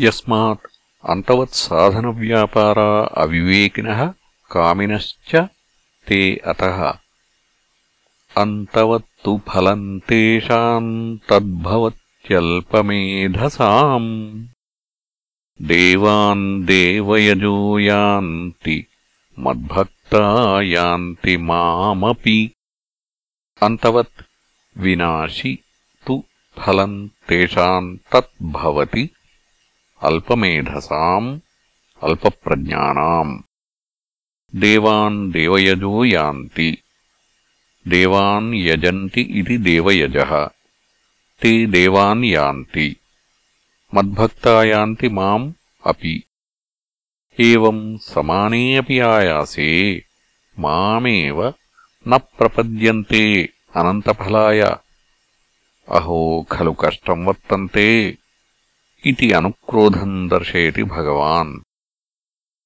यस्मात् अन्तवत्साधनव्यापारा अविवेकिनः कामिनश्च ते अतः। अन्तवत्तु फलम् तेषाम् तद्भवत्यल्पमेधसाम्। देवान् देवयजो यान्ति, मद्भक्ता यान्ति मामपि। अन्तवत् विनाशि तु फलम् तेषाम् तत् भवति अल्पमेधसाम्, अल्पप्रज्ञानाम्। देवान् देवयजो यान्ति। देवान् यजन्ति इति देवयजः। ते देवान् यान्ति। मद्भक्ता यान्ति माम् अपि। एवम् समाने अपि आयासे, मामेव न प्रपद्यन्ते अनन्तफलाय। अहो, खलु कष्टम् वर्तन्ते। इति अनुक्रोधम् दर्शयति भगवान्